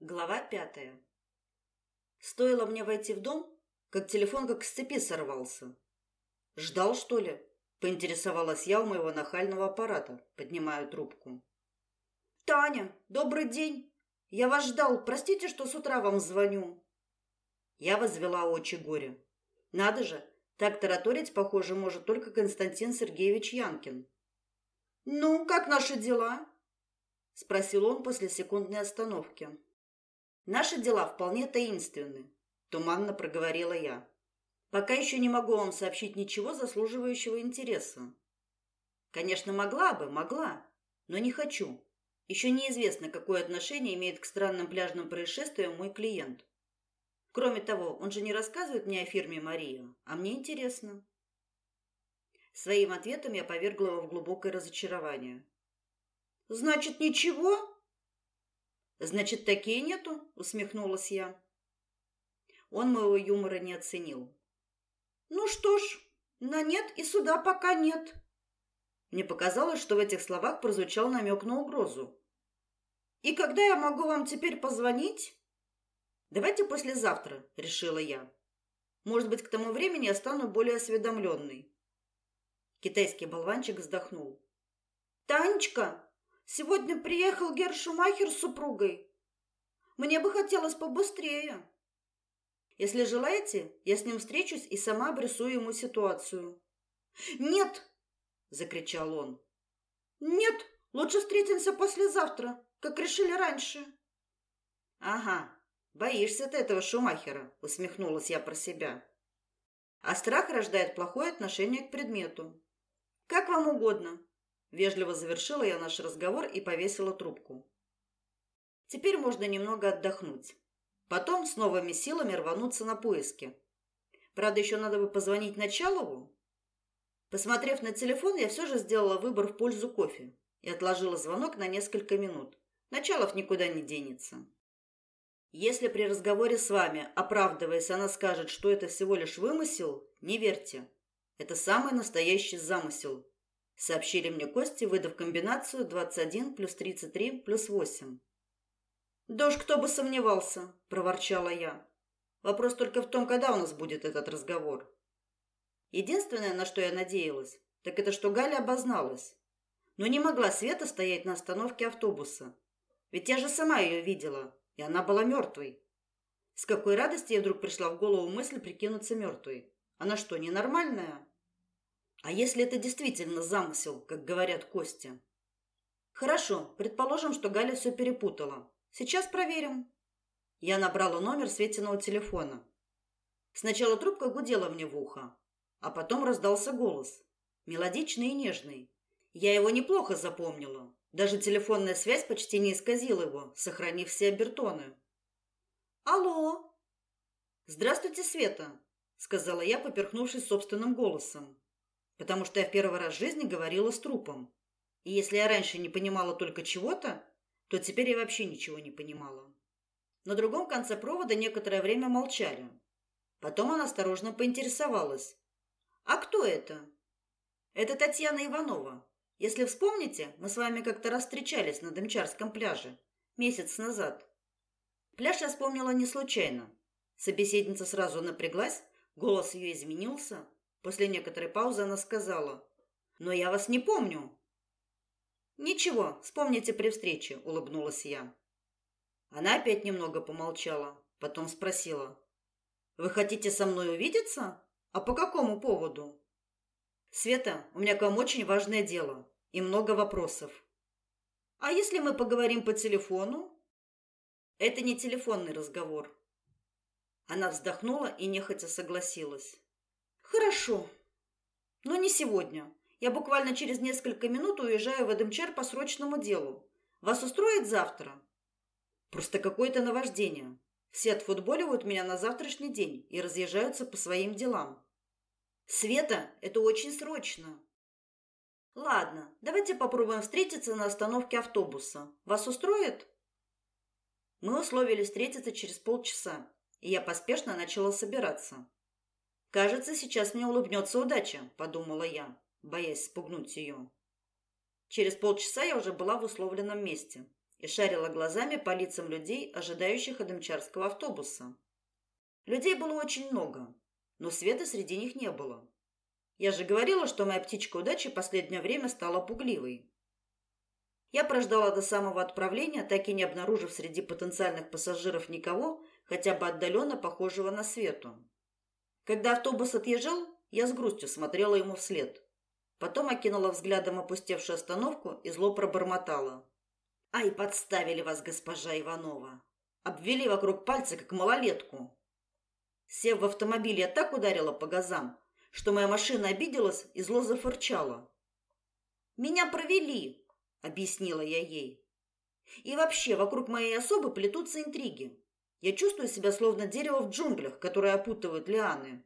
Глава пятая. Стоило мне войти в дом, как телефон как с цепи сорвался. «Ждал, что ли?» – поинтересовалась я у моего нахального аппарата, поднимая трубку. «Таня, добрый день! Я вас ждал. Простите, что с утра вам звоню». Я возвела очи горе. Надо же, так тараторить, похоже, может только Константин Сергеевич Янкин. «Ну, как наши дела?» – спросил он после секундной остановки. «Наши дела вполне таинственны», – туманно проговорила я. «Пока еще не могу вам сообщить ничего заслуживающего интереса». «Конечно, могла бы, могла, но не хочу. Еще неизвестно, какое отношение имеет к странным пляжным происшествиям мой клиент. Кроме того, он же не рассказывает мне о фирме Мария, а мне интересно. Своим ответом я повергла его в глубокое разочарование. Значит, ничего? Значит, такие нету, усмехнулась я. Он моего юмора не оценил. Ну что ж, на нет и суда пока нет. Мне показалось, что в этих словах прозвучал намек на угрозу. И когда я могу вам теперь позвонить? Давайте послезавтра, решила я. Может быть, к тому времени я стану более осведомленной. Китайский болванчик вздохнул. Танечка, сегодня приехал Герр Шумахер с супругой. Мне бы хотелось побыстрее. Если желаете, я с ним встречусь и сама обрисую ему ситуацию. Нет, закричал он. Нет, лучше встретимся послезавтра, как решили раньше. Ага, Боишься ты этого Шумахера, усмехнулась я про себя. А страх рождает плохое отношение к предмету. Как вам угодно, вежливо завершила я наш разговор и повесила трубку. Теперь можно немного отдохнуть. Потом с новыми силами рвануться на поиски. Правда, еще надо бы позвонить Началову. Посмотрев на телефон, я все же сделала выбор в пользу кофе и отложила звонок на несколько минут. Началов никуда не денется. Если при разговоре с вами, оправдываясь, она скажет, что это всего лишь вымысел, не верьте. Это самый настоящий замысел. Сообщили мне Кости, выдав комбинацию 21 плюс 33 плюс 8. «Да уж кто бы сомневался», – проворчала я. «Вопрос только в том, когда у нас будет этот разговор». Единственное, на что я надеялась, так это что Галя обозналась. Но не могла Света стоять на остановке автобуса. Ведь я же сама ее видела, и она была мертвой. С какой радости я вдруг пришла в голову мысль прикинуться мертвой. Она что, ненормальная? А если это действительно замысел, как говорят Костя? Хорошо, предположим, что Галя все перепутала. Сейчас проверим. Я набрала номер Светиного телефона. Сначала трубка гудела мне в ухо, а потом раздался голос, мелодичный и нежный. Я его неплохо запомнила. Даже телефонная связь почти не исказила его, сохранив все обертоны. «Алло!» «Здравствуйте, Света!» — сказала я, поперхнувшись собственным голосом. Потому что я в первый раз в жизни говорила с трупом. И если я раньше не понимала только чего-то, то теперь я вообще ничего не понимала. На другом конце провода некоторое время молчали. Потом она осторожно поинтересовалась. «А кто это?» «Это Татьяна Иванова. Если вспомните, мы с вами как-то раз встречались на Дымчарском пляже месяц назад. Пляж я вспомнила не случайно. Собеседница сразу напряглась, голос ее изменился. После некоторой паузы она сказала: "Но я вас не помню". "Ничего, вспомните при встрече", улыбнулась я. Она опять немного помолчала, потом спросила: "Вы хотите со мной увидеться? А по какому поводу?" Света, у меня к вам очень важное дело и много вопросов. А если мы поговорим по телефону? Это не телефонный разговор. Она вздохнула и нехотя согласилась. Хорошо. Но не сегодня. Я буквально через несколько минут уезжаю в Эдемчар по срочному делу. Вас устроит завтра? Просто какое-то наваждение. Все отфутболивают меня на завтрашний день и разъезжаются по своим делам. Света, это очень срочно. Ладно, давайте попробуем встретиться на остановке автобуса. Вас устроит? Мы условились встретиться через полчаса, и я поспешно начала собираться. Кажется, сейчас мне улыбнется удача, подумала я, боясь спугнуть ее. Через полчаса я уже была в условленном месте и шарила глазами по лицам людей, ожидающих Адамчарского автобуса. Людей было очень много, но света среди них не было. Я же говорила, что моя птичка удачи последнее время стала пугливой. Я прождала до самого отправления, так и не обнаружив среди потенциальных пассажиров никого, хотя бы отдаленно похожего на Свету. Когда автобус отъезжал, я с грустью смотрела ему вслед. Потом окинула взглядом опустевшую остановку и зло пробормотала. «Ай, подставили вас, госпожа Иванова! Обвели вокруг пальца, как малолетку!» Сев в автомобиль, я так ударила по газам, что моя машина обиделась и зло зафырчала. «Меня провели!» — объяснила я ей. «И вообще, вокруг моей особы плетутся интриги. Я чувствую себя словно дерево в джунглях, которые опутывают лианы.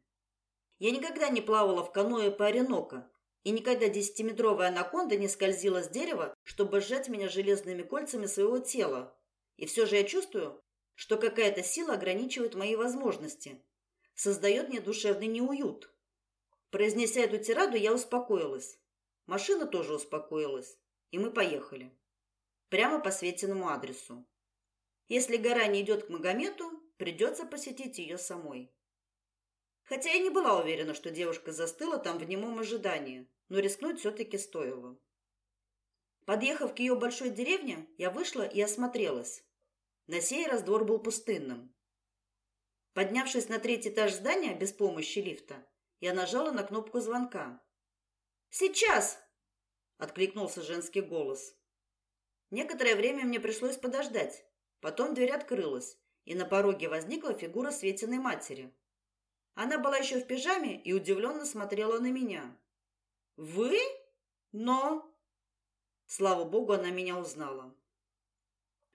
Я никогда не плавала в каноэ по Оренока, и никогда десятиметровая анаконда не скользила с дерева, чтобы сжать меня железными кольцами своего тела. И все же я чувствую, что какая-то сила ограничивает мои возможности, создает мне душевный неуют. Произнеся эту тираду, я успокоилась. Машина тоже успокоилась, и мы поехали. Прямо по Светиному адресу. Если гора не идет к Магомету, придется посетить ее самой. Хотя я не была уверена, что девушка застыла там в немом ожидании, но рискнуть все-таки стоило. Подъехав к ее большой деревне, я вышла и осмотрелась. На сей раз двор был пустынным. Поднявшись на третий этаж здания без помощи лифта, я нажала на кнопку звонка. «Сейчас!» – откликнулся женский голос. Некоторое время мне пришлось подождать. Потом дверь открылась, и на пороге возникла фигура Светиной матери. Она была еще в пижаме и удивленно смотрела на меня. «Вы? Но...» Слава богу, она меня узнала.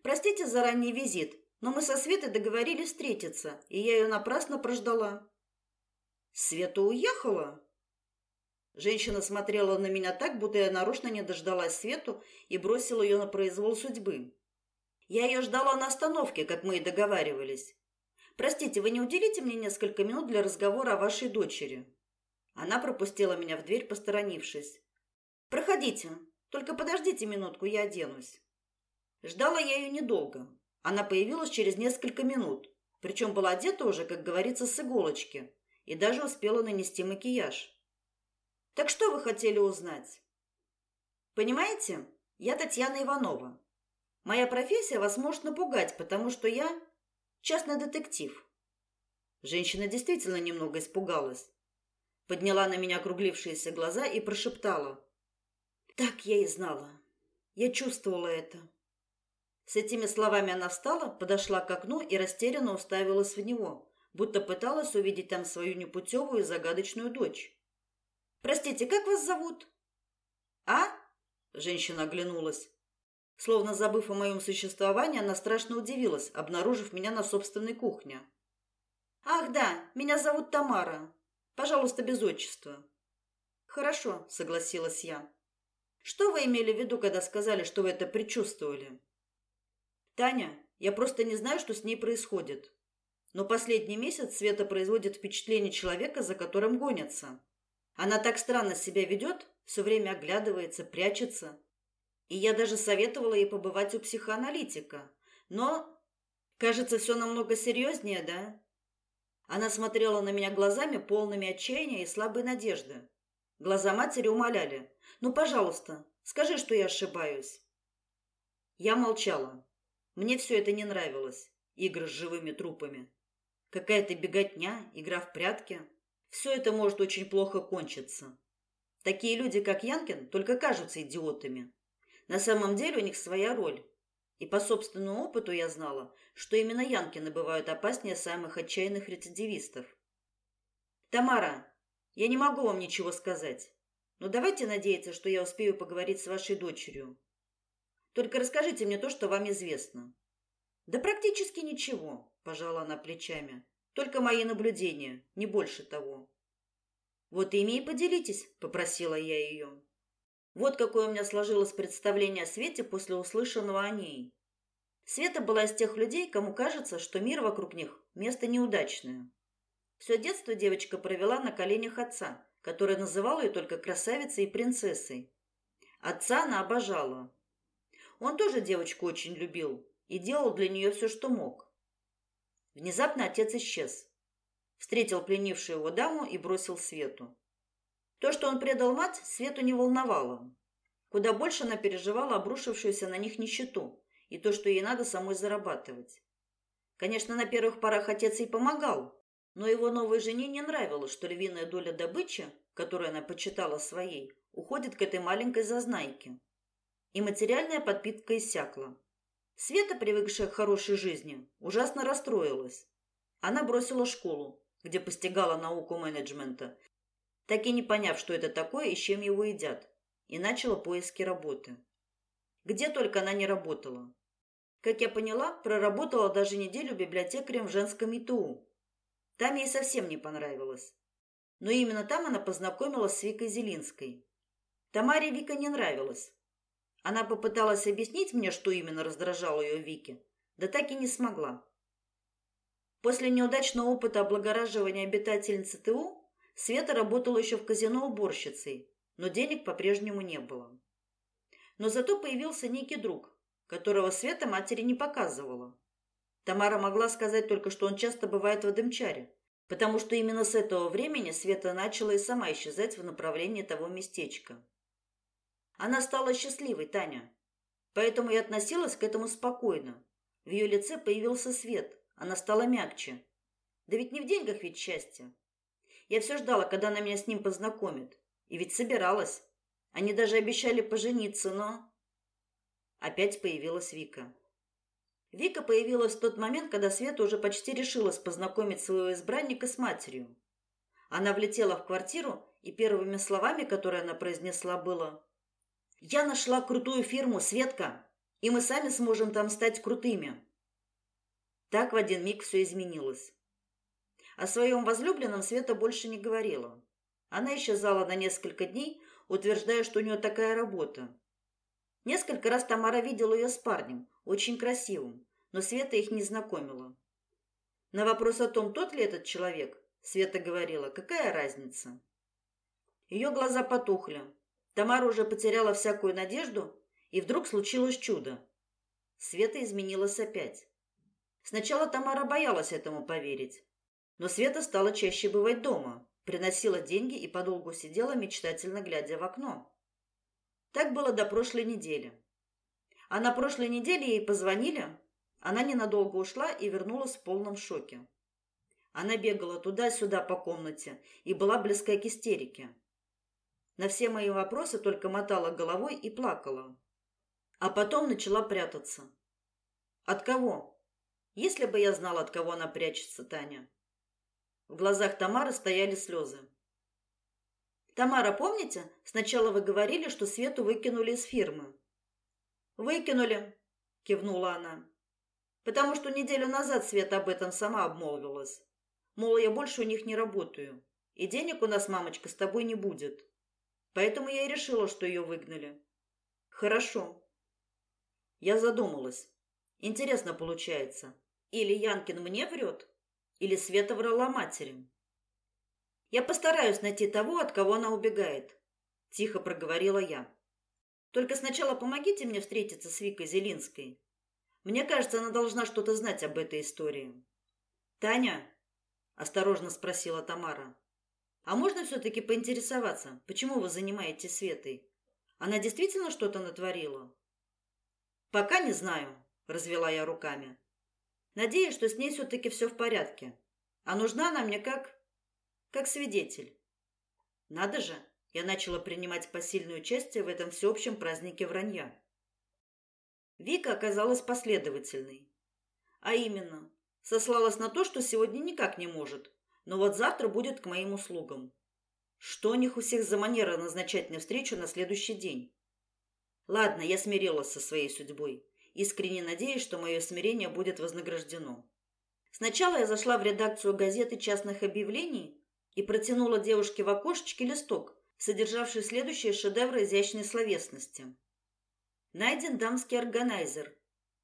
«Простите за ранний визит, но мы со Светой договорились встретиться, и я ее напрасно прождала». Света уехала? Женщина смотрела на меня так, будто я нарочно не дождалась Свету и бросила ее на произвол судьбы. Я ее ждала на остановке, как мы и договаривались. Простите, вы не уделите мне несколько минут для разговора о вашей дочери? Она пропустила меня в дверь, посторонившись. Проходите, только подождите минутку, я оденусь. Ждала я ее недолго. Она появилась через несколько минут, причем была одета уже, как говорится, с иголочки и даже успела нанести макияж. Так что вы хотели узнать? Понимаете, я Татьяна Иванова. Моя профессия вас может напугать, потому что я частный детектив. Женщина действительно немного испугалась. Подняла на меня округлившиеся глаза и прошептала: "Так я и знала. Я чувствовала это". С этими словами она встала, подошла к окну и растерянно уставилась в него будто пыталась увидеть там свою непутевую и загадочную дочь. «Простите, как вас зовут?» «А?» – женщина оглянулась. Словно забыв о моем существовании, она страшно удивилась, обнаружив меня на собственной кухне. «Ах, да, меня зовут Тамара. Пожалуйста, без отчества». «Хорошо», – согласилась я. «Что вы имели в виду, когда сказали, что вы это предчувствовали?» «Таня, я просто не знаю, что с ней происходит. Но последний месяц Света производит впечатление человека, за которым гонятся. Она так странно себя ведет, все время оглядывается, прячется. И я даже советовала ей побывать у психоаналитика. Но, кажется, все намного серьезнее, да? Она смотрела на меня глазами, полными отчаяния и слабой надежды. Глаза матери умоляли. «Ну, пожалуйста, скажи, что я ошибаюсь». Я молчала. Мне все это не нравилось. Игры с живыми трупами. Какая-то беготня, игра в прятки. Все это может очень плохо кончиться. Такие люди, как Янкин, только кажутся идиотами. На самом деле у них своя роль. И по собственному опыту я знала, что именно Янкины бывают опаснее самых отчаянных рецидивистов. «Тамара, я не могу вам ничего сказать. Но давайте надеяться, что я успею поговорить с вашей дочерью. Только расскажите мне то, что вам известно». «Да практически ничего пожала она плечами. Только мои наблюдения, не больше того. Вот ими и поделитесь, попросила я ее. Вот какое у меня сложилось представление о Свете после услышанного о ней. Света была из тех людей, кому кажется, что мир вокруг них место неудачное. Все детство девочка провела на коленях отца, который называл ее только красавицей и принцессой. Отца она обожала. Он тоже девочку очень любил и делал для нее все, что мог. Внезапно отец исчез. Встретил пленившую его даму и бросил Свету. То, что он предал мать, Свету не волновало. Куда больше она переживала обрушившуюся на них нищету и то, что ей надо самой зарабатывать. Конечно, на первых порах отец ей помогал, но его новой жене не нравилось, что львиная доля добычи, которую она почитала своей, уходит к этой маленькой зазнайке. И материальная подпитка иссякла. Света, привыкшая к хорошей жизни, ужасно расстроилась. Она бросила школу, где постигала науку менеджмента, так и не поняв, что это такое и с чем его едят, и начала поиски работы. Где только она не работала. Как я поняла, проработала даже неделю библиотекарем в женском ИТУ. Там ей совсем не понравилось. Но именно там она познакомилась с Викой Зелинской. Тамаре Вика не нравилась. Она попыталась объяснить мне, что именно раздражало ее Вике, да так и не смогла. После неудачного опыта облагораживания обитательницы ТУ Света работала еще в казино уборщицей, но денег по-прежнему не было. Но зато появился некий друг, которого Света матери не показывала. Тамара могла сказать только, что он часто бывает в Адымчаре, потому что именно с этого времени Света начала и сама исчезать в направлении того местечка. Она стала счастливой, Таня. Поэтому и относилась к этому спокойно. В ее лице появился свет, она стала мягче. Да ведь не в деньгах ведь счастье. Я все ждала, когда она меня с ним познакомит. И ведь собиралась. Они даже обещали пожениться, но... Опять появилась Вика. Вика появилась в тот момент, когда Света уже почти решилась познакомить своего избранника с матерью. Она влетела в квартиру, и первыми словами, которые она произнесла, было «Я нашла крутую фирму, Светка, и мы сами сможем там стать крутыми». Так в один миг все изменилось. О своем возлюбленном Света больше не говорила. Она исчезала на несколько дней, утверждая, что у нее такая работа. Несколько раз Тамара видела ее с парнем, очень красивым, но Света их не знакомила. На вопрос о том, тот ли этот человек, Света говорила, какая разница. Ее глаза потухли. Тамара уже потеряла всякую надежду, и вдруг случилось чудо. Света изменилась опять. Сначала Тамара боялась этому поверить, но Света стала чаще бывать дома, приносила деньги и подолгу сидела, мечтательно глядя в окно. Так было до прошлой недели. А на прошлой неделе ей позвонили, она ненадолго ушла и вернулась в полном шоке. Она бегала туда-сюда по комнате и была близка к истерике. На все мои вопросы только мотала головой и плакала. А потом начала прятаться. От кого? Если бы я знала, от кого она прячется, Таня. В глазах Тамары стояли слезы. Тамара, помните, сначала вы говорили, что Свету выкинули из фирмы? Выкинули, кивнула она. Потому что неделю назад Света об этом сама обмолвилась. Мол, я больше у них не работаю, и денег у нас, мамочка, с тобой не будет. Поэтому я и решила, что ее выгнали. Хорошо. Я задумалась. Интересно получается. Или Янкин мне врет, или Света врала матери. Я постараюсь найти того, от кого она убегает, тихо проговорила я. Только сначала помогите мне встретиться с Викой Зелинской. Мне кажется, она должна что-то знать об этой истории. Таня, осторожно спросила Тамара. А можно все таки поинтересоваться, почему вы занимаетесь Светой? Она действительно что-то натворила? Пока не знаю, развела я руками. Надеюсь, что с ней все таки все в порядке. А нужна она мне как как свидетель. Надо же, я начала принимать посильное участие в этом всеобщем празднике вранья. Вика оказалась последовательной. А именно, сослалась на то, что сегодня никак не может, но вот завтра будет к моим услугам. Что у них у всех за манера назначать мне встречу на следующий день? Ладно, я смирилась со своей судьбой, искренне надеясь, что мое смирение будет вознаграждено. Сначала я зашла в редакцию газеты частных объявлений и протянула девушке в окошечке листок, содержавший следующие шедевры изящной словесности. Найден дамский органайзер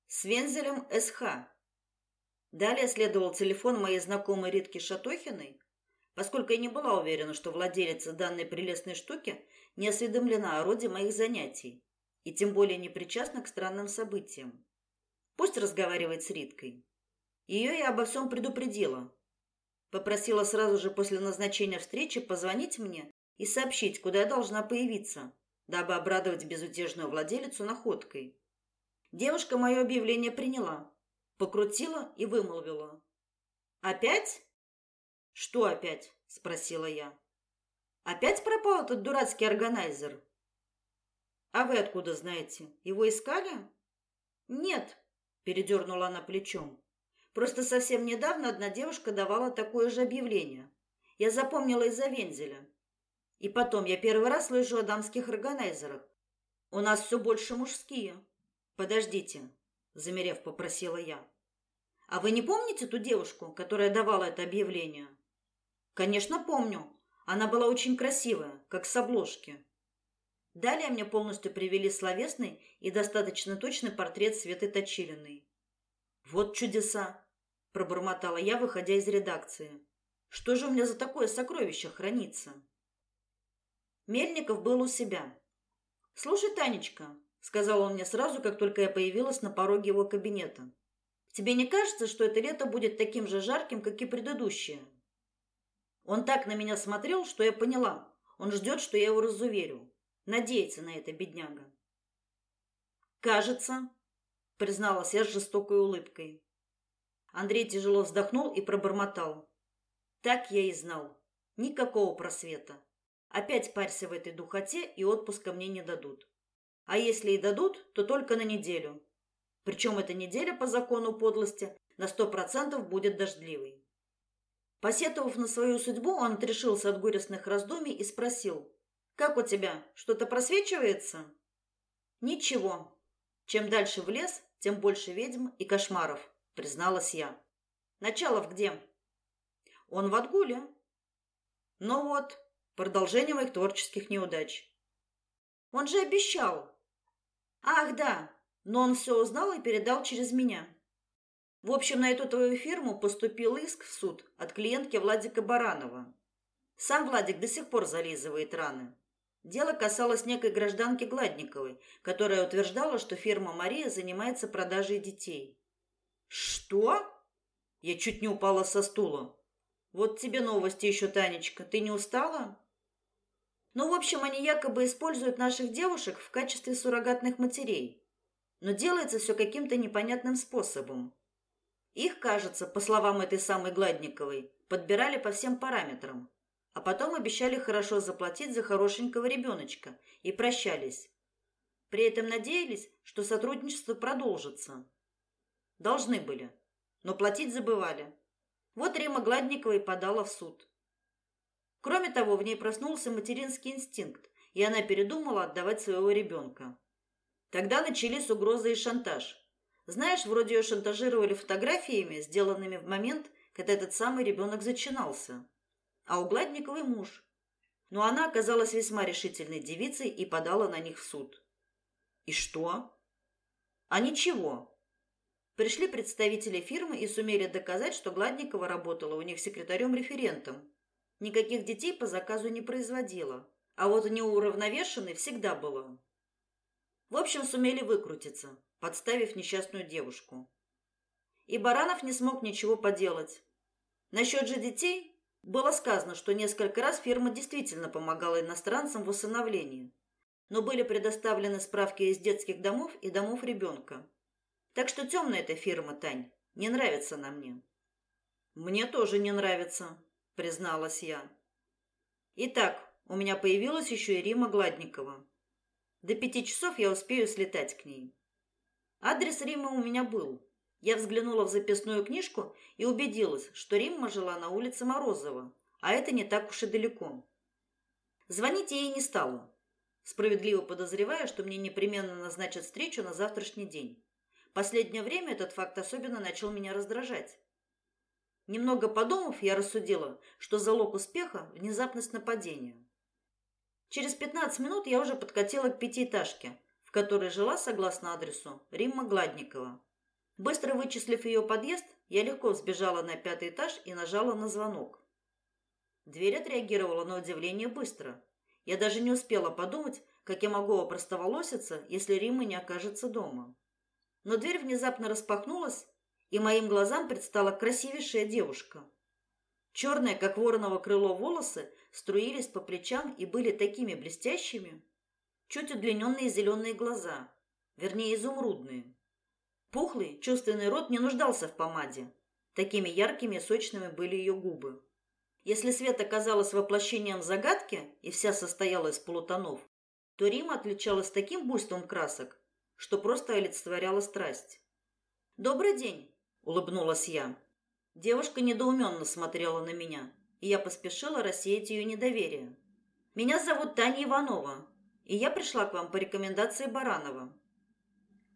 с вензелем СХ. Далее следовал телефон моей знакомой Ритки Шатохиной, поскольку я не была уверена, что владелица данной прелестной штуки не осведомлена о роде моих занятий. И тем более не причастна к странным событиям. Пусть разговаривает с Риткой. Ее я обо всем предупредила. Попросила сразу же после назначения встречи позвонить мне и сообщить, куда я должна появиться, дабы обрадовать безутешную владелицу находкой. Девушка мое объявление приняла, покрутила и вымолвила. «Опять?» «Что опять?» – спросила я. «Опять пропал этот дурацкий органайзер?» «А вы откуда знаете? Его искали?» «Нет», – передернула она плечом. «Просто совсем недавно одна девушка давала такое же объявление. Я запомнила из-за вензеля. И потом, я первый раз слышу о дамских органайзерах. У нас все больше мужские». «Подождите», – замерев, попросила я. «А вы не помните ту девушку, которая давала это объявление?» «Конечно, помню. Она была очень красивая, как с обложки». Далее мне полностью привели словесный и достаточно точный портрет Светы Точилиной. «Вот чудеса!» – пробормотала я, выходя из редакции. «Что же у меня за такое сокровище хранится?» Мельников был у себя. «Слушай, Танечка», – сказал он мне сразу, как только я появилась на пороге его кабинета. «Тебе не кажется, что это лето будет таким же жарким, как и предыдущее?» Он так на меня смотрел, что я поняла. Он ждет, что я его разуверю. Надеется на это бедняга. «Кажется», — призналась я с жестокой улыбкой. Андрей тяжело вздохнул и пробормотал. «Так я и знал. Никакого просвета. Опять парься в этой духоте, и отпуска мне не дадут. А если и дадут, то только на неделю. Причем эта неделя по закону подлости на сто процентов будет дождливой». Посетовав на свою судьбу, он отрешился от горестных раздумий и спросил. Как у тебя? Что-то просвечивается? Ничего. Чем дальше в лес, тем больше ведьм и кошмаров, призналась я. Началов где? Он в отгуле. Ну вот, продолжение моих творческих неудач. Он же обещал. Ах, да, но он все узнал и передал через меня. В общем, на эту твою фирму поступил иск в суд от клиентки Владика Баранова. Сам Владик до сих пор зализывает раны. Дело касалось некой гражданки Гладниковой, которая утверждала, что фирма Мария занимается продажей детей. Что? Я чуть не упала со стула. Вот тебе новости еще, Танечка. Ты не устала? Ну, в общем, они якобы используют наших девушек в качестве суррогатных матерей. Но делается все каким-то непонятным способом. Их, кажется, по словам этой самой Гладниковой, подбирали по всем параметрам а потом обещали хорошо заплатить за хорошенького ребеночка и прощались. При этом надеялись, что сотрудничество продолжится. Должны были, но платить забывали. Вот Рима Гладникова и подала в суд. Кроме того, в ней проснулся материнский инстинкт, и она передумала отдавать своего ребенка. Тогда начались угрозы и шантаж. Знаешь, вроде ее шантажировали фотографиями, сделанными в момент, когда этот самый ребенок зачинался а у Гладниковой муж. Но она оказалась весьма решительной девицей и подала на них в суд. И что? А ничего. Пришли представители фирмы и сумели доказать, что Гладникова работала у них секретарем-референтом. Никаких детей по заказу не производила, а вот неуравновешенной всегда была. В общем, сумели выкрутиться, подставив несчастную девушку. И Баранов не смог ничего поделать. Насчет же детей было сказано, что несколько раз фирма действительно помогала иностранцам в усыновлении, но были предоставлены справки из детских домов и домов ребенка. Так что темная эта фирма, Тань, не нравится она мне. Мне тоже не нравится, призналась я. Итак, у меня появилась еще и Рима Гладникова. До пяти часов я успею слетать к ней. Адрес Римы у меня был, я взглянула в записную книжку и убедилась, что Римма жила на улице Морозова, а это не так уж и далеко. Звонить ей не стала, справедливо подозревая, что мне непременно назначат встречу на завтрашний день. Последнее время этот факт особенно начал меня раздражать. Немного подумав, я рассудила, что залог успеха – внезапность нападения. Через 15 минут я уже подкатила к пятиэтажке, в которой жила, согласно адресу, Римма Гладникова. Быстро вычислив ее подъезд, я легко взбежала на пятый этаж и нажала на звонок. Дверь отреагировала на удивление быстро. Я даже не успела подумать, как я могу опростоволоситься, если Рима не окажется дома. Но дверь внезапно распахнулась, и моим глазам предстала красивейшая девушка. Черные, как вороново крыло, волосы струились по плечам и были такими блестящими. Чуть удлиненные зеленые глаза, вернее, изумрудные. Пухлый, чувственный рот не нуждался в помаде. Такими яркими и сочными были ее губы. Если свет оказалась воплощением загадки и вся состояла из полутонов, то Рима отличалась таким буйством красок, что просто олицетворяла страсть. «Добрый день!» – улыбнулась я. Девушка недоуменно смотрела на меня, и я поспешила рассеять ее недоверие. «Меня зовут Таня Иванова, и я пришла к вам по рекомендации Баранова».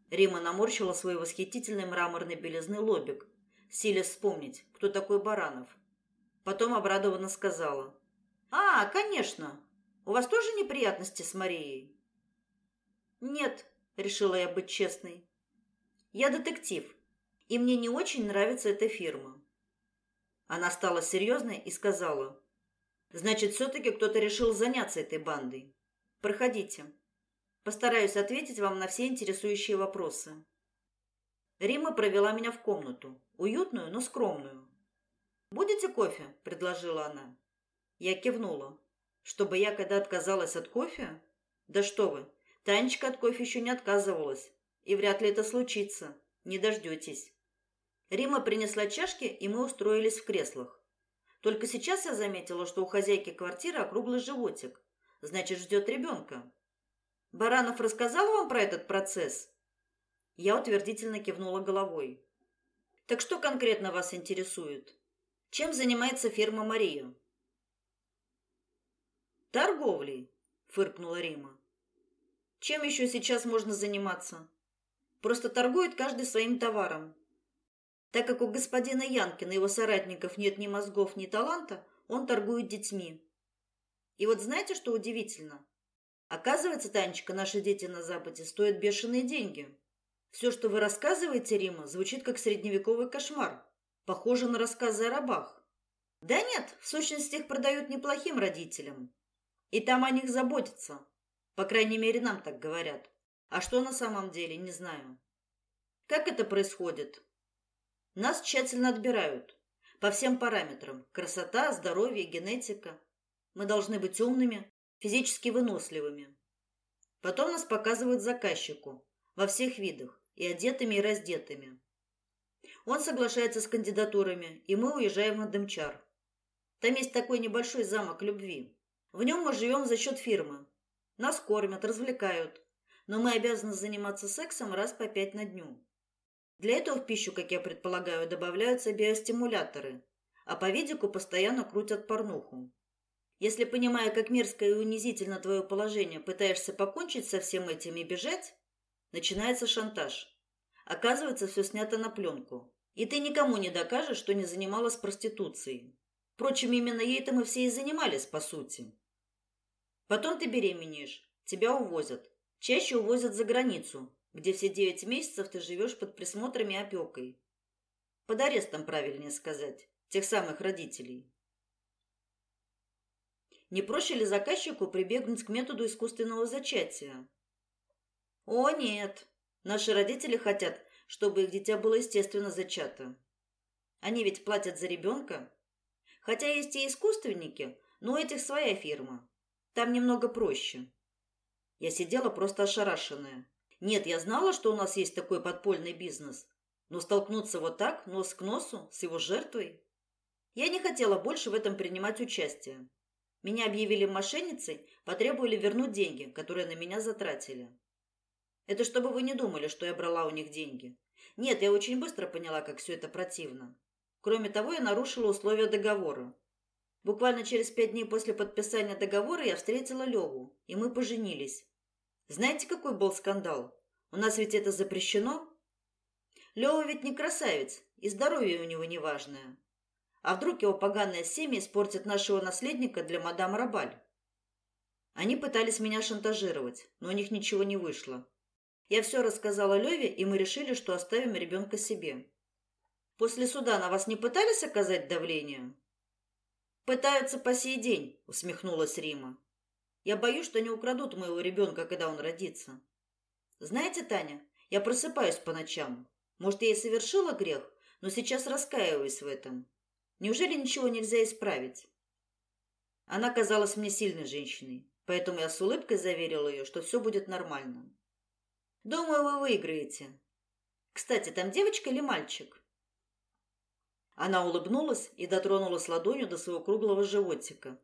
Рима наморщила свой восхитительный мраморный белизны лобик, силясь вспомнить, кто такой Баранов. Потом обрадованно сказала. «А, конечно! У вас тоже неприятности с Марией?» «Нет», — решила я быть честной. «Я детектив, и мне не очень нравится эта фирма. Она стала серьезной и сказала: "Значит, все таки кто-то решил заняться этой бандой. Проходите. Постараюсь ответить вам на все интересующие вопросы". Рима провела меня в комнату, уютную, но скромную. "Будете кофе?" предложила она. Я кивнула. Чтобы я когда отказалась от кофе? Да что вы? Танечка от кофе еще не отказывалась, и вряд ли это случится. Не дождетесь. Рима принесла чашки, и мы устроились в креслах. Только сейчас я заметила, что у хозяйки квартиры округлый животик. Значит, ждет ребенка. Баранов рассказал вам про этот процесс? Я утвердительно кивнула головой. Так что конкретно вас интересует? Чем занимается фирма Мария? Торговлей, фыркнула Рима. Чем еще сейчас можно заниматься? Просто торгует каждый своим товаром. Так как у господина Янкина и его соратников нет ни мозгов, ни таланта, он торгует детьми. И вот знаете, что удивительно? Оказывается, Танечка, наши дети на Западе стоят бешеные деньги. Все, что вы рассказываете, Рима, звучит как средневековый кошмар. Похоже на рассказы о рабах. Да нет, в сущности их продают неплохим родителям. И там о них заботятся. По крайней мере, нам так говорят. А что на самом деле, не знаю. Как это происходит? Нас тщательно отбирают по всем параметрам: красота, здоровье, генетика. Мы должны быть умными, физически выносливыми. Потом нас показывают заказчику во всех видах, и одетыми, и раздетыми. Он соглашается с кандидатурами, и мы уезжаем на Дымчар. Там есть такой небольшой замок любви. В нем мы живем за счет фирмы. Нас кормят, развлекают, но мы обязаны заниматься сексом раз по пять на дню. Для этого в пищу, как я предполагаю, добавляются биостимуляторы, а по видику постоянно крутят порнуху. Если, понимая, как мерзко и унизительно твое положение, пытаешься покончить со всем этим и бежать, начинается шантаж. Оказывается, все снято на пленку. И ты никому не докажешь, что не занималась проституцией. Впрочем, именно ей-то мы все и занимались, по сути. Потом ты беременеешь, тебя увозят. Чаще увозят за границу, где все девять месяцев ты живешь под присмотром и опекой. Под арестом, правильнее сказать, тех самых родителей. Не проще ли заказчику прибегнуть к методу искусственного зачатия? О, нет. Наши родители хотят, чтобы их дитя было естественно зачато. Они ведь платят за ребенка. Хотя есть и искусственники, но у этих своя фирма. Там немного проще. Я сидела просто ошарашенная. Нет, я знала, что у нас есть такой подпольный бизнес, но столкнуться вот так, нос к носу, с его жертвой... Я не хотела больше в этом принимать участие. Меня объявили мошенницей, потребовали вернуть деньги, которые на меня затратили. Это чтобы вы не думали, что я брала у них деньги. Нет, я очень быстро поняла, как все это противно. Кроме того, я нарушила условия договора. Буквально через пять дней после подписания договора я встретила Леву, и мы поженились. Знаете, какой был скандал? У нас ведь это запрещено. Лёва ведь не красавец, и здоровье у него неважное. А вдруг его поганое семя испортит нашего наследника для мадам Рабаль? Они пытались меня шантажировать, но у них ничего не вышло. Я все рассказала Леве, и мы решили, что оставим ребенка себе. После суда на вас не пытались оказать давление? Пытаются по сей день, усмехнулась Рима. Я боюсь, что они украдут моего ребенка, когда он родится. Знаете, Таня, я просыпаюсь по ночам. Может, я и совершила грех, но сейчас раскаиваюсь в этом. Неужели ничего нельзя исправить? Она казалась мне сильной женщиной, поэтому я с улыбкой заверила ее, что все будет нормально. Думаю, вы выиграете. Кстати, там девочка или мальчик? Она улыбнулась и дотронулась ладонью до своего круглого животика.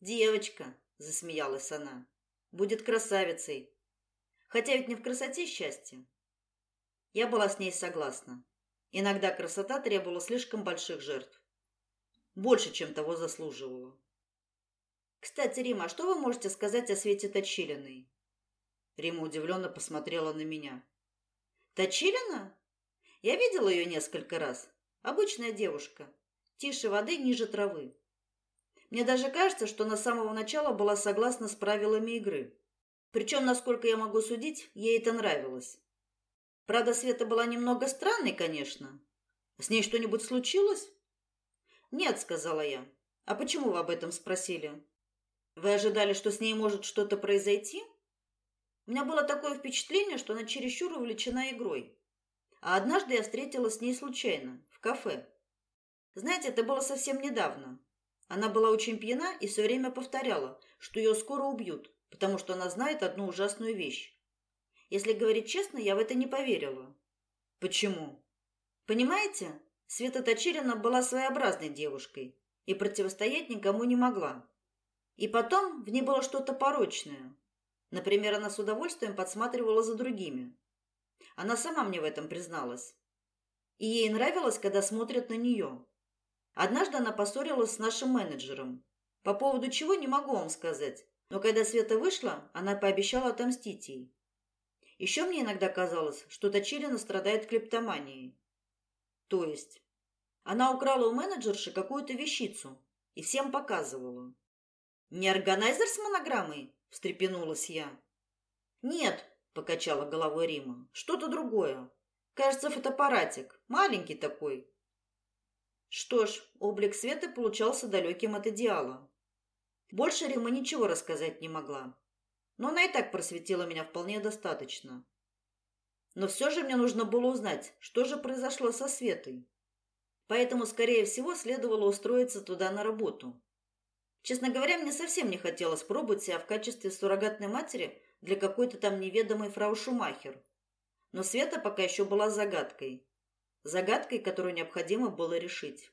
Девочка, засмеялась она. Будет красавицей. Хотя ведь не в красоте счастье. Я была с ней согласна. Иногда красота требовала слишком больших жертв. Больше, чем того заслуживала. Кстати, Рима, а что вы можете сказать о Свете Точилиной? Рима удивленно посмотрела на меня. Точилина? Я видела ее несколько раз. Обычная девушка, тише воды, ниже травы. Мне даже кажется, что на самого начала была согласна с правилами игры. Причем, насколько я могу судить, ей это нравилось. Правда, Света была немного странной, конечно. С ней что-нибудь случилось? Нет, сказала я. А почему вы об этом спросили? Вы ожидали, что с ней может что-то произойти? У меня было такое впечатление, что она чересчур увлечена игрой. А однажды я встретилась с ней случайно, в кафе. Знаете, это было совсем недавно. Она была очень пьяна и все время повторяла, что ее скоро убьют, потому что она знает одну ужасную вещь. Если говорить честно, я в это не поверила. Почему? Понимаете, Света Точилина была своеобразной девушкой и противостоять никому не могла. И потом в ней было что-то порочное. Например, она с удовольствием подсматривала за другими. Она сама мне в этом призналась. И ей нравилось, когда смотрят на нее. Однажды она поссорилась с нашим менеджером. По поводу чего не могу вам сказать. Но когда Света вышла, она пообещала отомстить ей. Еще мне иногда казалось, что Точилина страдает клептоманией. То есть она украла у менеджерши какую-то вещицу и всем показывала. «Не органайзер с монограммой?» – встрепенулась я. «Нет», – покачала головой Рима, – «что-то другое. Кажется, фотоаппаратик. Маленький такой, что ж, облик Светы получался далеким от идеала. Больше Рима ничего рассказать не могла. Но она и так просветила меня вполне достаточно. Но все же мне нужно было узнать, что же произошло со Светой. Поэтому, скорее всего, следовало устроиться туда на работу. Честно говоря, мне совсем не хотелось пробовать себя в качестве суррогатной матери для какой-то там неведомой фрау Шумахер. Но Света пока еще была загадкой загадкой, которую необходимо было решить.